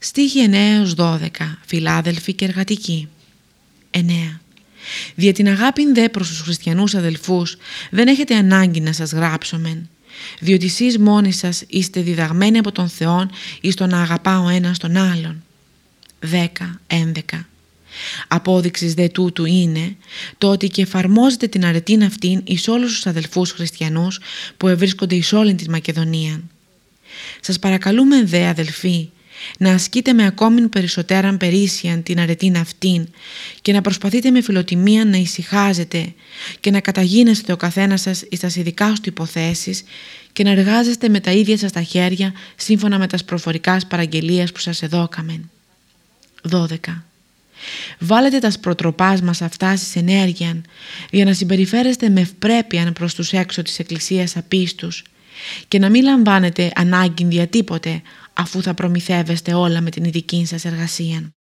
Στίχη 9-12 Φιλάδελφοι και εργατικοί 9. Δια την αγάπη δε προς τους χριστιανούς αδελφούς δεν έχετε ανάγκη να σας γράψομεν διότι εσείς μόνοι σας είστε διδαγμένοι από τον Θεό εις το να αγαπά ο ένας τον άλλον 10-11 Απόδειξης δε τούτου είναι το ότι και εφαρμόζετε την αρετήν αυτήν εις όλους τους αδελφούς χριστιανούς που ευρίσκονται εις όλη τη Μακεδονία. Σας παρακαλούμε δε αδελφοί να ασκείτε με ακόμη περισσότεραν περίσσιαν την αρετήν αυτήν και να προσπαθείτε με φιλοτιμία να ησυχάζετε και να καταγίνεστε ο καθένας σας εις τας ειδικά του υποθέσεις και να εργάζεστε με τα ίδια σας τα χέρια σύμφωνα με τας προφορικάς παραγγελίας που σας εδώκαμεν. 12. Βάλετε τας προτροπάς μας αυτά στις ενέργεια για να συμπεριφέρεστε με ευπρέπεια προς τους έξω της Εκκλησίας απίστους και να μην λαμβάνετε ανάγκη διατίποτε αφού θα προμηθεύεστε όλα με την ειδική σας εργασία.